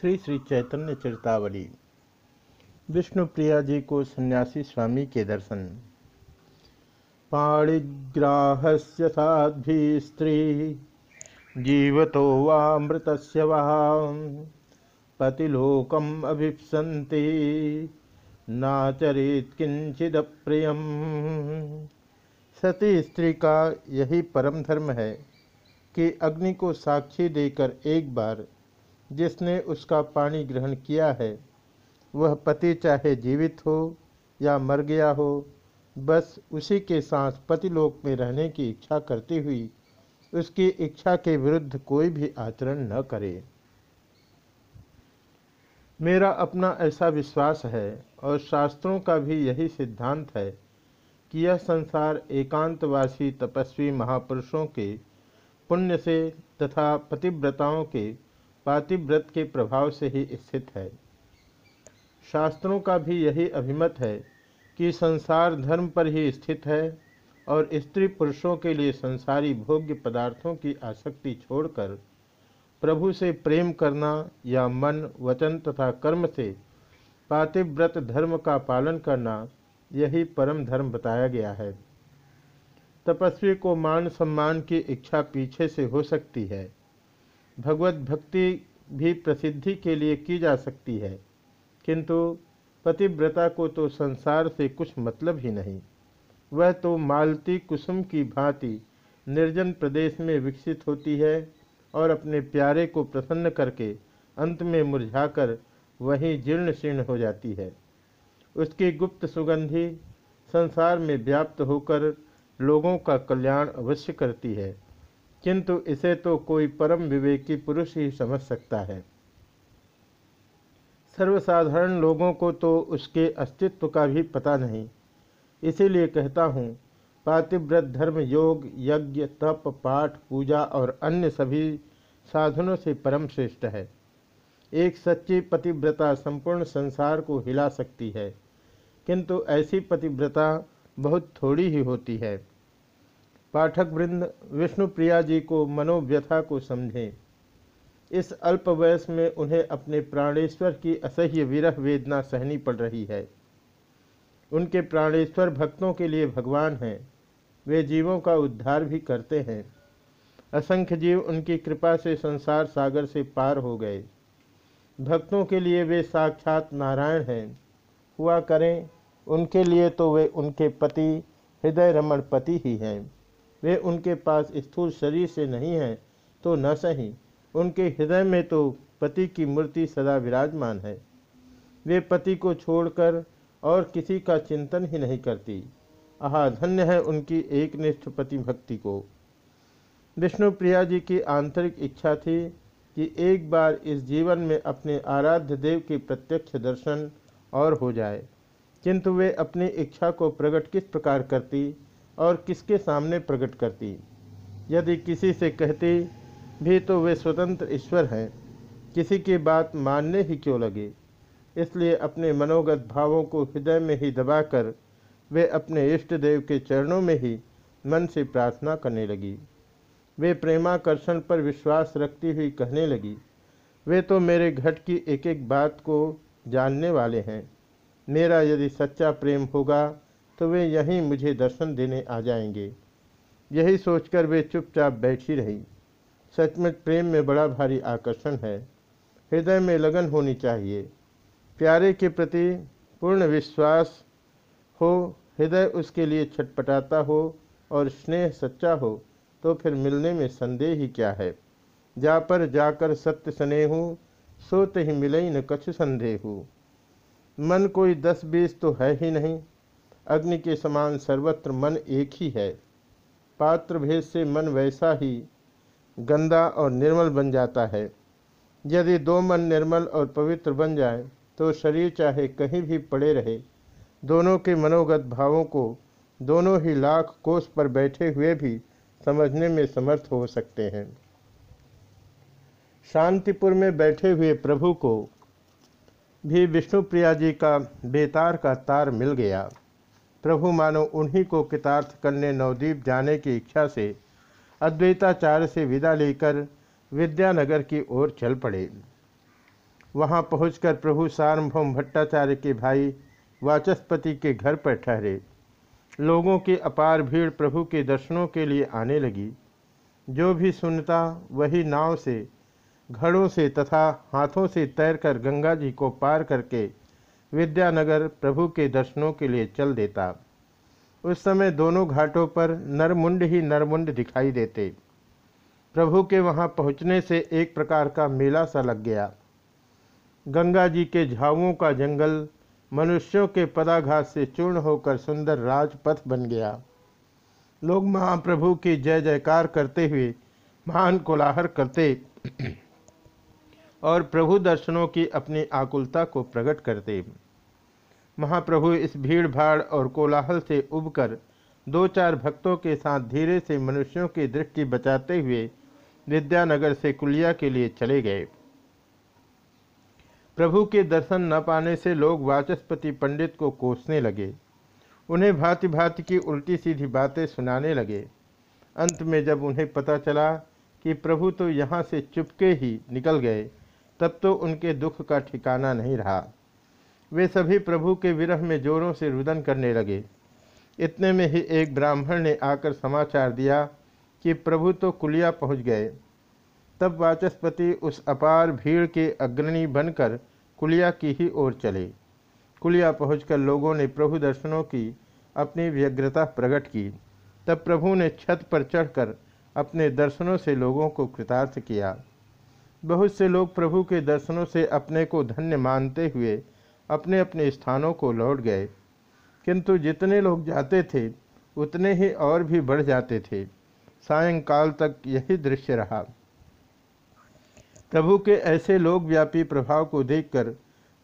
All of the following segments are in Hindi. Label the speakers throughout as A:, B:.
A: श्री श्री चैतन्य चरितावली। विष्णु प्रिया जी को सन्यासी स्वामी के दर्शन। पाणिग्राहस्य साध्वी स्त्री, जीवतो वामृत पतिलोकम अभिप्सन्ति, नाचरित किंचिद प्रियम सती स्त्री का यही परम धर्म है कि अग्नि को साक्षी देकर एक बार जिसने उसका पानी ग्रहण किया है, वह पति चाहे जीवित हो या मर गया हो, बस उसी के साथ पतिलोक में रहने की इच्छा करती हुई, उसकी इच्छा के विरुद्ध कोई भी आचरण न करे। मेरा अपना ऐसा विश्वास है और शास्त्रों का भी यही सिद्धांत है कि यह संसार एकांतवासी तपस्वी महापुरुषों के पुण्य से तथा पतिव्रताओं के पातिव्रत के प्रभाव से ही स्थित है। शास्त्रों का भी यही अभिमत है कि संसार धर्म पर ही स्थित है और स्त्री पुरुषों के लिए संसारी भोग्य पदार्थों की आसक्ति छोड़कर प्रभु से प्रेम करना या मन, वचन तथा कर्म से पातिव्रत धर्म का पालन करना यही परम धर्म बताया गया है। तपस्वी को मान सम्मान की इच्छा पीछे से हो सकती है। भगवत भक्ति भी प्रसिद्धि के लिए की जा सकती है। किंतु पतिव्रता को तो संसार से कुछ मतलब ही नहीं। वह तो मालती कुसुम की भांति निर्जन प्रदेश में विकसित होती है और अपने प्यारे को प्रसन्न करके अंत में मुरझाकर वहीं जीर्ण शीर्ण हो जाती है। उसकी गुप्त सुगंधि संसार में व्याप्त होकर लोगों का कल्याण अवश्य करती है। किंतु इसे तो कोई परम विवेकी पुरुष ही समझ सकता है। सर्वसाधारण लोगों को तो उसके अस्तित्व का भी पता नहीं। इसीलिए कहता हूँ, पातिव्रत धर्म योग, यज्ञ, तप, पाठ, पूजा और अन्य सभी साधनों से परम श्रेष्ठ है। एक सच्ची पतिव्रता संपूर्ण संसार को हिला सकती है, किंतु ऐसी पतिव्रता बहुत थोड़ी ही होती है। पाठक वृंद विष्णु प्रिया जी को मनोव्यथा को समझें। इस अल्प वयस में उन्हें अपने प्राणेश्वर की असह्य विरह वेदना सहनी पड़ रही है। उनके प्राणेश्वर भक्तों के लिए भगवान हैं। वे जीवों का उद्धार भी करते हैं। असंख्य जीव उनकी कृपा से संसार सागर से पार हो गए। भक्तों के लिए वे साक्षात नारायण हैं। हुआ करें, उनके लिए तो वे उनके पति हृदय रमण पति ही हैं। वे उनके पास स्थूल शरीर से नहीं हैं तो न सही। उनके हृदय में तो पति की मूर्ति सदा विराजमान है। वे पति को छोड़कर और किसी का चिंतन ही नहीं करती। आहा धन्य है उनकी एक निष्ठ पति भक्ति को। विष्णु प्रिया जी की आंतरिक इच्छा थी कि एक बार इस जीवन में अपने आराध्य देव के प्रत्यक्ष दर्शन और हो जाए, किंतु वे अपनी इच्छा को प्रकट किस प्रकार करती और किसके सामने प्रकट करती। यदि किसी से कहती भी तो वे स्वतंत्र ईश्वर हैं। किसी की बात मानने ही क्यों लगे? इसलिए अपने मनोगत भावों को हृदय में ही दबाकर वे अपने इष्ट देव के चरणों में ही मन से प्रार्थना करने लगी। वे प्रेमाकर्षण पर विश्वास रखती हुई कहने लगी, वे तो मेरे घट की एक एक बात को जानने वाले हैं। मेरा यदि सच्चा प्रेम होगा तो वे यहीं मुझे दर्शन देने आ जाएँगे। यही सोचकर वे चुपचाप बैठी रही। सचमुच प्रेम में बड़ा भारी आकर्षण है। हृदय में लगन होनी चाहिए। प्यारे के प्रति पूर्ण विश्वास हो, हृदय उसके लिए छटपटाता हो और स्नेह सच्चा हो तो फिर मिलने में संदेह ही क्या है? जा पर जाकर सत्य स्नेह, सोते ही मिले न कछ संदेह। मन कोई दस बीस तो है ही नहीं। अग्नि के समान सर्वत्र मन एक ही है। पात्र भेद से मन वैसा ही गंदा और निर्मल बन जाता है। यदि दो मन निर्मल और पवित्र बन जाए तो शरीर चाहे कहीं भी पड़े रहे, दोनों के मनोगत भावों को दोनों ही लाख कोष पर बैठे हुए भी समझने में समर्थ हो सकते हैं। शांतिपुर में बैठे हुए प्रभु को भी विष्णुप्रिया जी का बेतार का तार मिल गया। प्रभु मानो उन्हीं को कृतार्थ करने नवद्वीप जाने की इच्छा से अद्वैताचार्य से विदा लेकर विद्यानगर की ओर चल पड़े। वहाँ पहुंचकर प्रभु सार्वभौम भट्टाचार्य के भाई वाचस्पति के घर पर ठहरे। लोगों की अपार भीड़ प्रभु के दर्शनों के लिए आने लगी। जो भी सुनता, वही नाव से, घड़ों से तथा हाथों से तैरकर गंगा जी को पार करके विद्यानगर प्रभु के दर्शनों के लिए चल देता। उस समय दोनों घाटों पर नरमुंड ही नरमुंड दिखाई देते। प्रभु के वहाँ पहुँचने से एक प्रकार का मेला सा लग गया। गंगा जी के झावों का जंगल मनुष्यों के पदाघात से चूर्ण होकर सुंदर राजपथ बन गया। लोग महाप्रभु की जय जयकार करते हुए महान कोलाहर करते। और प्रभु दर्शनों की अपनी आकुलता को प्रकट करते। महाप्रभु इस भीड़ भाड़ और कोलाहल से उबकर दो चार भक्तों के साथ धीरे से मनुष्यों की दृष्टि बचाते हुए विद्यानगर से कुलिया के लिए चले गए। प्रभु के दर्शन न पाने से लोग वाचस्पति पंडित को कोसने लगे। उन्हें भांति भांति की उल्टी सीधी बातें सुनाने लगे। अंत में जब उन्हें पता चला कि प्रभु तो यहाँ से चुपके ही निकल गए तब तो उनके दुख का ठिकाना नहीं रहा। वे सभी प्रभु के विरह में जोरों से रुदन करने लगे। इतने में ही एक ब्राह्मण ने आकर समाचार दिया कि प्रभु तो कुलिया पहुँच गए। तब वाचस्पति उस अपार भीड़ के अग्रणी बनकर कुलिया की ही ओर चले। कुलिया पहुंचकर लोगों ने प्रभु दर्शनों की अपनी व्यग्रता प्रकट की। तब प्रभु ने छत पर चढ़कर अपने दर्शनों से लोगों को कृतार्थ किया। बहुत से लोग प्रभु के दर्शनों से अपने को धन्य मानते हुए अपने अपने स्थानों को लौट गए। किंतु जितने लोग जाते थे, उतने ही और भी बढ़ जाते थे। सायंकाल तक यही दृश्य रहा। प्रभु के ऐसे लोकव्यापी प्रभाव को देखकर,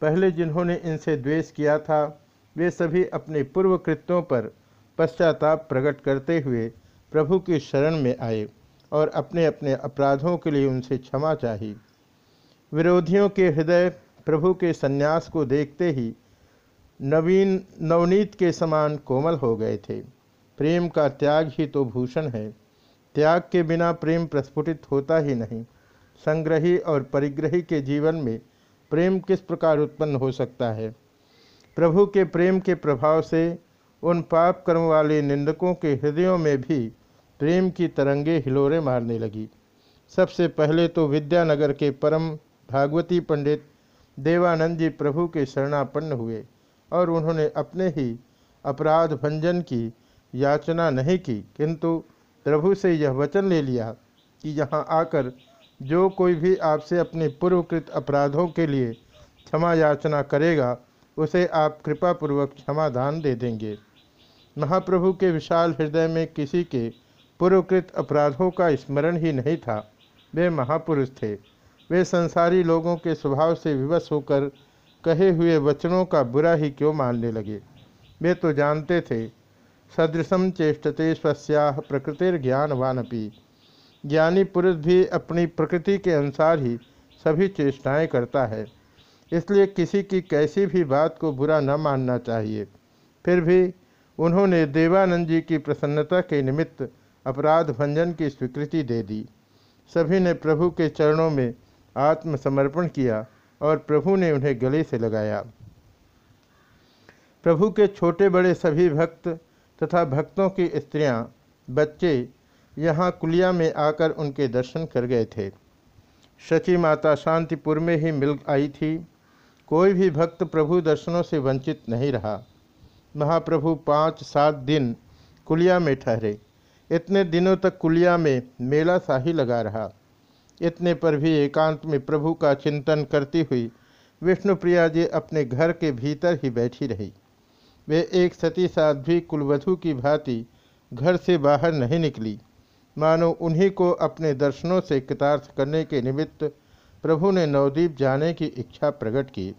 A: पहले जिन्होंने इनसे द्वेष किया था, वे सभी अपने पूर्व कृत्यों पर पश्चाताप प्रकट करते हुए प्रभु की शरण में आए। और अपने अपने अपराधों के लिए उनसे क्षमा चाही। विरोधियों के हृदय प्रभु के सन्यास को देखते ही नवीन, नवनीत के समान कोमल हो गए थे। प्रेम का त्याग ही तो भूषण है। त्याग के बिना प्रेम प्रस्फुटित होता ही नहीं। संग्रही और परिग्रही के जीवन में प्रेम किस प्रकार उत्पन्न हो सकता है? प्रभु के प्रेम के प्रभाव से उन पाप कर्म वाले निंदकों के हृदयों में भी प्रेम की तरंगे हिलोरे मारने लगी। सबसे पहले तो विद्यानगर के परम भागवती पंडित देवानंद जी प्रभु के शरणापन्न हुए और उन्होंने अपने ही अपराध भंजन की याचना नहीं की, किंतु प्रभु से यह वचन ले लिया कि यहाँ आकर जो कोई भी आपसे अपने पूर्वकृत अपराधों के लिए क्षमा याचना करेगा, उसे आप कृपापूर्वक क्षमादान दे देंगे। महाप्रभु के विशाल हृदय में किसी के पूर्वकृत अपराधों का स्मरण ही नहीं था। वे महापुरुष थे। वे संसारी लोगों के स्वभाव से विवश होकर कहे हुए वचनों का बुरा ही क्यों मानने लगे? वे तो जानते थे। सदृशम चेष्टते स्वस्या प्रकृतिर्ज्ञानवानपी। ज्ञानी पुरुष भी अपनी प्रकृति के अनुसार ही सभी चेष्टाएँ करता है। इसलिए किसी की कैसी भी बात को बुरा न मानना चाहिए। फिर भी उन्होंने देवानंद जी की प्रसन्नता के निमित्त अपराध भंजन की स्वीकृति दे दी। सभी ने प्रभु के चरणों में आत्मसमर्पण किया और प्रभु ने उन्हें गले से लगाया। प्रभु के छोटे बड़े सभी भक्त तथा भक्तों की स्त्रियाँ, बच्चे यहाँ कुलिया में आकर उनके दर्शन कर गए थे। शची माता शांतिपुर में ही मिल आई थी। कोई भी भक्त प्रभु दर्शनों से वंचित नहीं रहा। महाप्रभु पाँच सात दिन कुलिया में ठहरे। इतने दिनों तक कुलिया में मेला सा ही लगा रहा। इतने पर भी एकांत में प्रभु का चिंतन करती हुई विष्णुप्रिया जी अपने घर के भीतर ही बैठी रही। वे एक सती साध्वी कुलवधु की भांति घर से बाहर नहीं निकली। मानो उन्हीं को अपने दर्शनों से कृतार्थ करने के निमित्त प्रभु ने नवदीप जाने की इच्छा प्रकट की।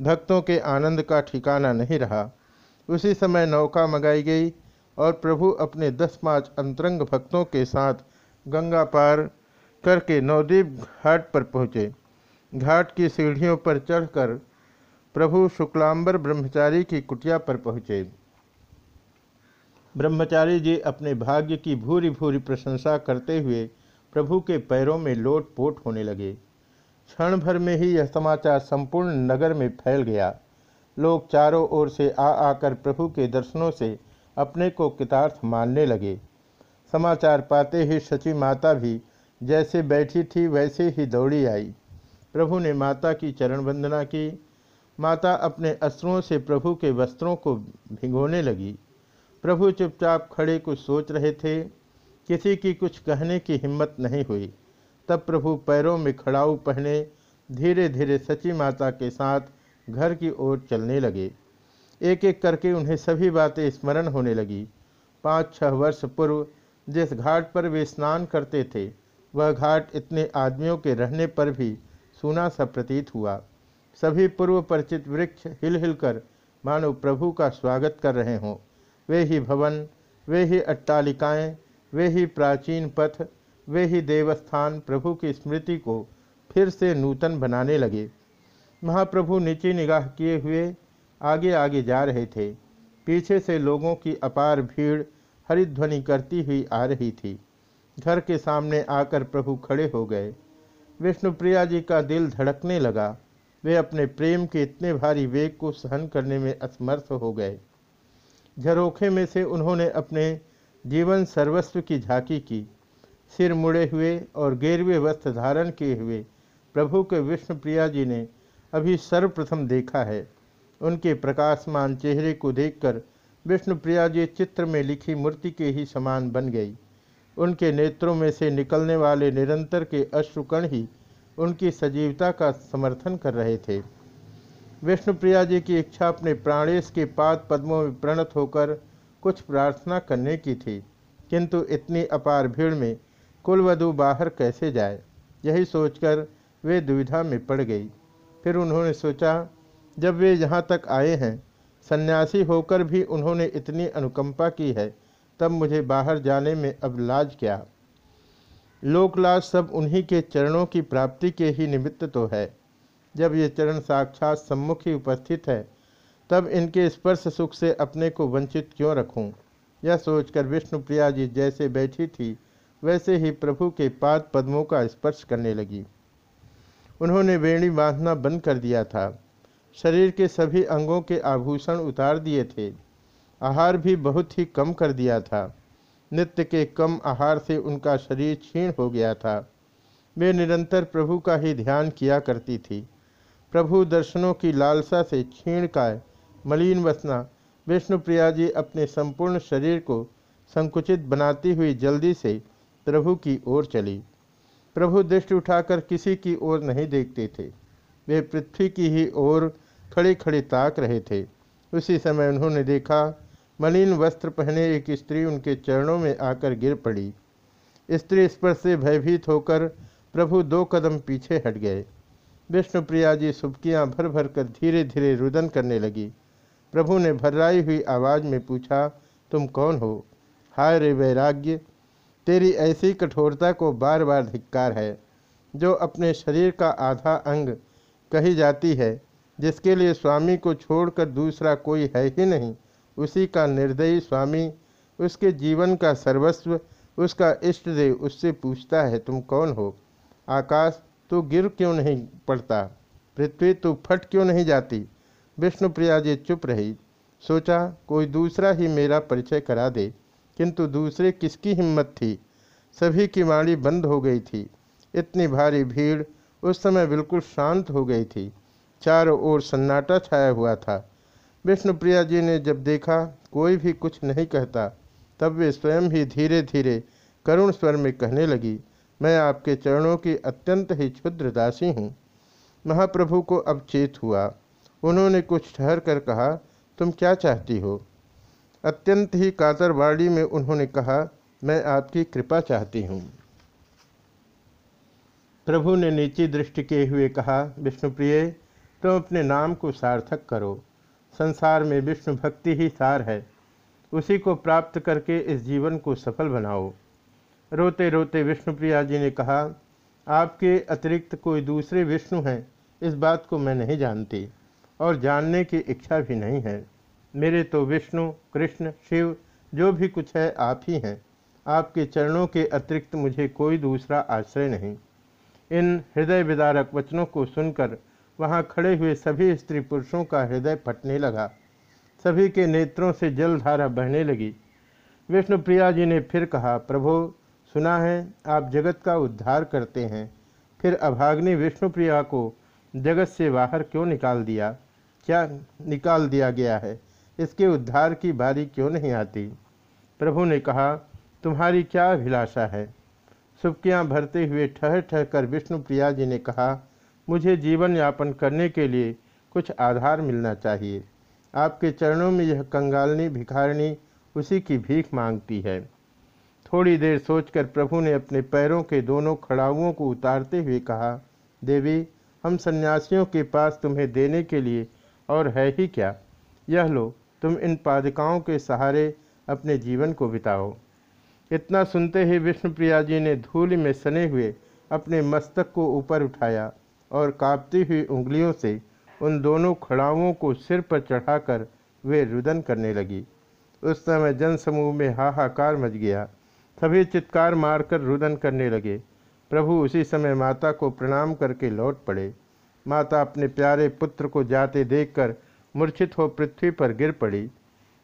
A: भक्तों के आनंद का ठिकाना नहीं रहा। उसी समय नौका मंगाई गई और प्रभु अपने दस पाँच अंतरंग भक्तों के साथ गंगा पार करके नवदीप घाट पर पहुँचे। घाट की सीढ़ियों पर चढ़कर प्रभु शुक्लांबर ब्रह्मचारी की कुटिया पर पहुँचे। ब्रह्मचारी जी अपने भाग्य की भूरी भूरी प्रशंसा करते हुए प्रभु के पैरों में लोट पोट होने लगे। क्षण भर में ही यह समाचार संपूर्ण नगर में फैल गया। लोग चारों ओर से आ आकर प्रभु के दर्शनों से अपने को कितार्थ मानने लगे। समाचार पाते ही सची माता भी जैसे बैठी थी वैसे ही दौड़ी आई। प्रभु ने माता की चरण वंदना की। माता अपने अश्रुओं से प्रभु के वस्त्रों को भिगोने लगी। प्रभु चुपचाप खड़े कुछ सोच रहे थे। किसी की कुछ कहने की हिम्मत नहीं हुई। तब प्रभु पैरों में खड़ाऊ पहने धीरे धीरे सची माता के साथ घर की ओर चलने लगे। एक एक करके उन्हें सभी बातें स्मरण होने लगी। पाँच छह वर्ष पूर्व, जिस घाट पर वे स्नान करते थे, वह घाट इतने आदमियों के रहने पर भी सूना सा प्रतीत हुआ। सभी पूर्व परिचित वृक्ष हिल हिल कर मानो प्रभु का स्वागत कर रहे हों। वे ही भवन, वे ही अट्टालिकाएँ, वे ही प्राचीन पथ, वे ही देवस्थान प्रभु की स्मृति को फिर से नूतन बनाने लगे। महाप्रभु नीचे निगाह किए हुए आगे आगे जा रहे थे। पीछे से लोगों की अपार भीड़ हरिध्वनि करती हुई आ रही थी। घर के सामने आकर प्रभु खड़े हो गए। विष्णुप्रिया जी का दिल धड़कने लगा। वे अपने प्रेम के इतने भारी वेग को सहन करने में असमर्थ हो गए। झरोखे में से उन्होंने अपने जीवन सर्वस्व की झांकी की। सिर मुड़े हुए और गेरवे वस्त्र धारण किए हुए प्रभु के विष्णुप्रिया जी ने अभी सर्वप्रथम देखा है। उनके प्रकाशमान चेहरे को देखकर विष्णुप्रिया जी चित्र में लिखी मूर्ति के ही समान बन गई। उनके नेत्रों में से निकलने वाले निरंतर के अश्रुकण ही उनकी सजीवता का समर्थन कर रहे थे। विष्णुप्रिया जी की इच्छा अपने प्राणेश के पाद पद्मों में प्रणत होकर कुछ प्रार्थना करने की थी, किंतु इतनी अपार भीड़ में कुलवधु बाहर कैसे जाए, यही सोचकर वे दुविधा में पड़ गई। फिर उन्होंने सोचा जब वे यहाँ तक आए हैं, सन्यासी होकर भी उन्होंने इतनी अनुकंपा की है, तब मुझे बाहर जाने में अब लाज क्या। लोकलाज सब उन्हीं के चरणों की प्राप्ति के ही निमित्त तो है। जब ये चरण साक्षात सम्मुख ही उपस्थित है, तब इनके स्पर्श सुख से अपने को वंचित क्यों रखूँ? यह सोचकर विष्णुप्रिया जी जैसे बैठी थी, वैसे ही प्रभु के पाद पद्मों का स्पर्श करने लगी। उन्होंने वेणी बांधना बंद कर दिया था। शरीर के सभी अंगों के आभूषण उतार दिए थे। आहार भी बहुत ही कम कर दिया था। नित्य के कम आहार से उनका शरीर क्षीण हो गया था। वे निरंतर प्रभु का ही ध्यान किया करती थी। प्रभु दर्शनों की लालसा से क्षीण काय, मलिन वसना विष्णुप्रिया जी अपने संपूर्ण शरीर को संकुचित बनाती हुई जल्दी से प्रभु की ओर चली। प्रभु दृष्टि उठाकर किसी की ओर नहीं देखते थे। वे पृथ्वी की ही ओर खड़े खड़े ताक रहे थे। उसी समय उन्होंने देखा, मलिन वस्त्र पहने एक स्त्री उनके चरणों में आकर गिर पड़ी। स्त्री स्पर्श से भयभीत होकर प्रभु दो कदम पीछे हट गए। विष्णुप्रिया जी सुबकियाँ भर भर कर धीरे धीरे रुदन करने लगी। प्रभु ने भर्राई हुई आवाज़ में पूछा, तुम कौन हो? हाय रे वैराग्य! तेरी ऐसी कठोरता को बार बार धिक्कार है, जो अपने शरीर का आधा अंग कही जाती है। जिसके लिए स्वामी को छोड़कर दूसरा कोई है ही नहीं। उसी का निर्दयी स्वामी, उसके जीवन का सर्वस्व, उसका इष्ट देव उससे पूछता है, तुम कौन हो? आकाश तू गिर क्यों नहीं पड़ता? पृथ्वी तू फट क्यों नहीं जाती? विष्णुप्रिया जी चुप रही। सोचा, कोई दूसरा ही मेरा परिचय करा दे। किंतु दूसरे किसकी हिम्मत थी? सभी की वाणी बंद हो गई थी। इतनी भारी भीड़ उस समय बिल्कुल शांत हो गई थी। चारों ओर सन्नाटा छाया हुआ था। विष्णुप्रिया जी ने जब देखा, कोई भी कुछ नहीं कहता, तब वे स्वयं ही धीरे धीरे करुण स्वर में कहने लगी, मैं आपके चरणों की अत्यंत ही क्षुद्र दासी हूँ। महाप्रभु को अब चेत हुआ। उन्होंने कुछ ठहर कर कहा, तुम क्या चाहती हो? अत्यंत ही कातरवाड़ी में उन्होंने कहा, मैं आपकी कृपा चाहती हूँ। प्रभु ने नीची दृष्टि किए हुए कहा विष्णुप्रिय तुम अपने नाम को सार्थक करो। संसार में विष्णु भक्ति ही सार है। उसी को प्राप्त करके इस जीवन को सफल बनाओ। रोते रोते विष्णुप्रिया जी ने कहा, आपके अतिरिक्त कोई दूसरे विष्णु हैं, इस बात को मैं नहीं जानती और जानने की इच्छा भी नहीं है। मेरे तो विष्णु, कृष्ण, शिव, जो भी कुछ है, आप ही हैं। आपके चरणों के अतिरिक्त मुझे कोई दूसरा आश्रय नहीं। इन हृदय विदारक वचनों को सुनकर वहाँ खड़े हुए सभी स्त्री पुरुषों का हृदय फटने लगा। सभी के नेत्रों से जलधारा बहने लगी। विष्णुप्रिया जी ने फिर कहा, प्रभु, सुना है, आप जगत का उद्धार करते हैं। फिर अभाग्नि विष्णुप्रिया को जगत से बाहर क्यों निकाल दिया? क्या निकाल दिया गया है? इसके उद्धार की बारी क्यों नहीं आती? प्रभु ने कहा, तुम्हारी क्या अभिलाषा है? सुबकियाँ भरते हुए ठहर ठहर कर विष्णुप्रिया जी ने कहा मुझे जीवन यापन करने के लिए कुछ आधार मिलना चाहिए। आपके चरणों में यह कंगालनी, भिखारणी, उसी की भीख मांगती है। थोड़ी देर सोचकर प्रभु ने अपने पैरों के दोनों खड़ाओं को उतारते हुए कहा, देवी, हम सन्यासियों के पास तुम्हें देने के लिए और है ही क्या? यह लो, तुम इन पादिकाओं के सहारे अपने जीवन को बिताओ। इतना सुनते ही विष्णुप्रिया जी ने धूल में सने हुए अपने मस्तक को ऊपर उठाया। और कांपती हुई उंगलियों से उन दोनों खड़ाओं को सिर पर चढ़ाकर वे रुदन करने लगी। उस समय जनसमूह में हाहाकार मच गया। सभी चित्कार मारकर रुदन करने लगे। प्रभु उसी समय माता को प्रणाम करके लौट पड़े। माता अपने प्यारे पुत्र को जाते देखकर मूर्छित हो पृथ्वी पर गिर पड़ी।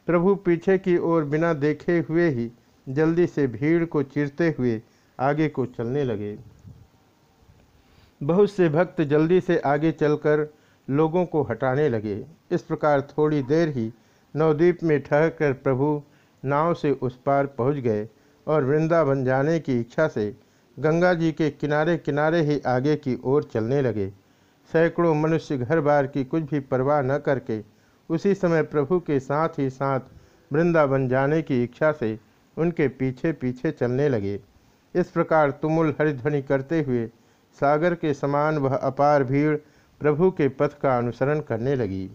A: प्रभु पीछे की ओर बिना देखे हुए ही जल्दी से भीड़ को चिरते हुए आगे को चलने लगे। बहुत से भक्त जल्दी से आगे चलकर लोगों को हटाने लगे। इस प्रकार थोड़ी देर ही नवद्वीप में ठहरकर प्रभु नाव से उस पार पहुँच गए और वृंदावन जाने की इच्छा से गंगा जी के किनारे किनारे ही आगे की ओर चलने लगे। सैकड़ों मनुष्य घर बार की कुछ भी परवाह न करके उसी समय प्रभु के साथ ही साथ वृंदावन जाने की इच्छा से उनके पीछे पीछे चलने लगे। इस प्रकार तुमुल हरिध्वनि करते हुए सागर के समान वह अपार भीड़ प्रभु के पथ का अनुसरण करने लगी।